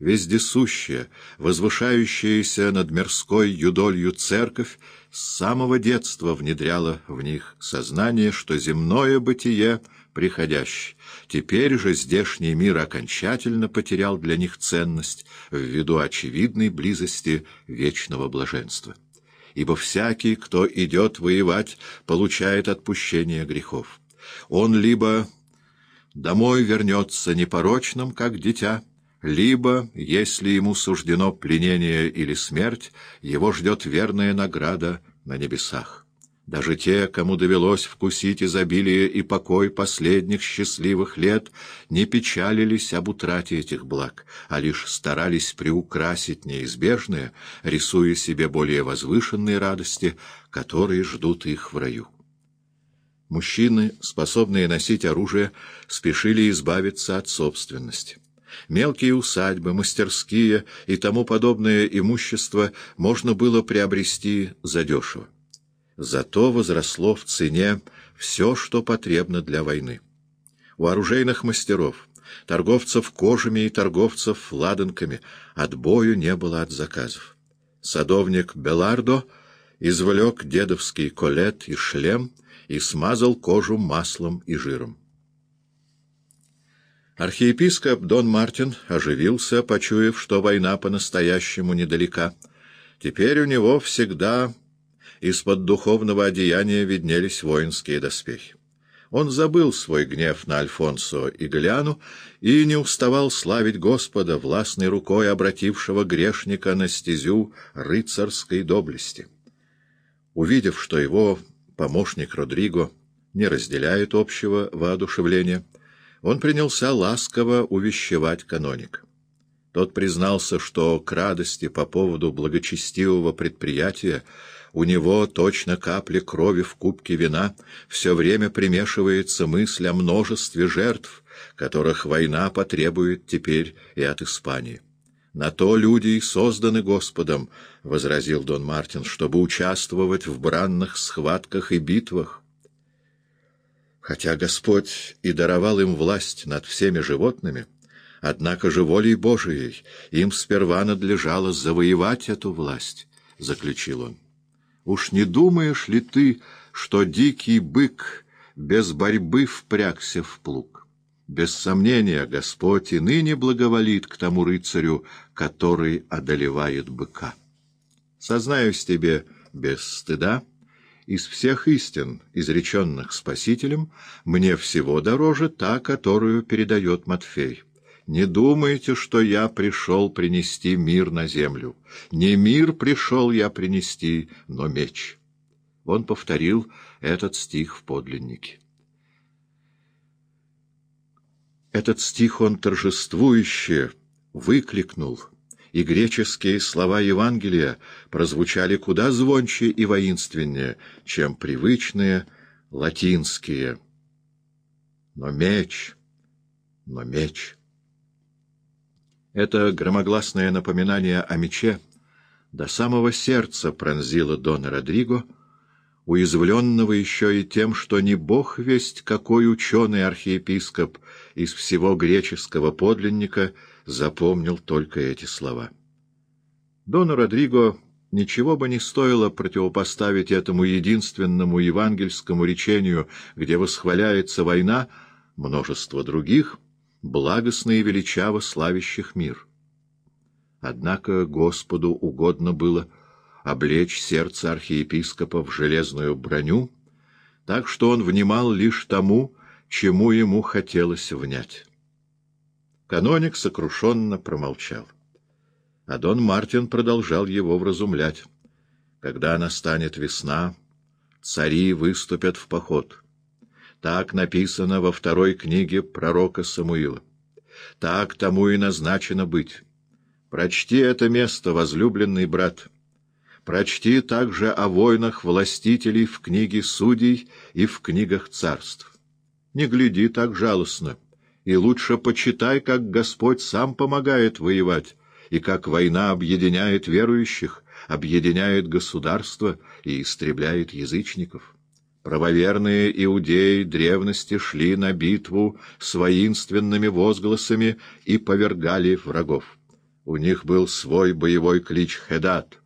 вездесущая, возвышающаяся над мирской юдолью церковь, с самого детства внедряла в них сознание, что земное бытие приходящее. Теперь же здешний мир окончательно потерял для них ценность ввиду очевидной близости вечного блаженства. Ибо всякий, кто идет воевать, получает отпущение грехов. Он либо домой вернется непорочным, как дитя, либо, если ему суждено пленение или смерть, его ждет верная награда на небесах. Даже те, кому довелось вкусить изобилие и покой последних счастливых лет, не печалились об утрате этих благ, а лишь старались приукрасить неизбежное, рисуя себе более возвышенные радости, которые ждут их в раю. Мужчины, способные носить оружие, спешили избавиться от собственности. Мелкие усадьбы, мастерские и тому подобное имущество можно было приобрести задешево. Зато возросло в цене все, что потребно для войны. У оружейных мастеров, торговцев кожами и торговцев ладанками отбою не было от заказов. Садовник Белардо извлек дедовский колет и шлем и смазал кожу маслом и жиром. Архиепископ Дон Мартин оживился, почуяв, что война по-настоящему недалека. Теперь у него всегда из-под духовного одеяния виднелись воинские доспехи. Он забыл свой гнев на Альфонсо и Гляну и не уставал славить Господа, властной рукой обратившего грешника на стезю рыцарской доблести. Увидев, что его помощник Родриго не разделяет общего воодушевления, он принялся ласково увещевать каноник. Тот признался, что к радости по поводу благочестивого предприятия у него точно капли крови в кубке вина все время примешивается мысль о множестве жертв, которых война потребует теперь и от Испании. «На то люди и созданы Господом», — возразил Дон Мартин, — «чтобы участвовать в бранных схватках и битвах». Хотя Господь и даровал им власть над всеми животными, однако же волей Божией им сперва надлежало завоевать эту власть, — заключил он. Уж не думаешь ли ты, что дикий бык без борьбы впрягся в плуг? Без сомнения, Господь и ныне благоволит к тому рыцарю, который одолевает быка. Сознаюсь тебе без стыда, из всех истин, изреченных Спасителем, мне всего дороже та, которую передает Матфей. Не думайте, что я пришел принести мир на землю. Не мир пришел я принести, но меч. Он повторил этот стих в подлиннике. Этот стих он торжествующе выкликнул, и греческие слова Евангелия прозвучали куда звонче и воинственнее, чем привычные латинские. Но меч, но меч... Это громогласное напоминание о мече до самого сердца пронзило Дона Родриго, уязвленного еще и тем, что не бог весть какой ученый-архиепископ из всего греческого подлинника запомнил только эти слова. Дону Родриго ничего бы не стоило противопоставить этому единственному евангельскому речению, где восхваляется война, множество других — благостно и величаво славящих мир. Однако Господу угодно было облечь сердце архиепископа в железную броню, так что он внимал лишь тому, чему ему хотелось внять. Каноник сокрушенно промолчал. А Дон Мартин продолжал его вразумлять. Когда настанет весна, цари выступят в поход — так написано во второй книге пророка Самуила. Так тому и назначено быть. Прочти это место, возлюбленный брат. Прочти также о войнах властителей в книге судей и в книгах царств. Не гляди так жалостно, и лучше почитай, как Господь сам помогает воевать, и как война объединяет верующих, объединяет государство и истребляет язычников. Правоверные иудеи древности шли на битву с воинственными возгласами и повергали врагов. У них был свой боевой клич «Хедат».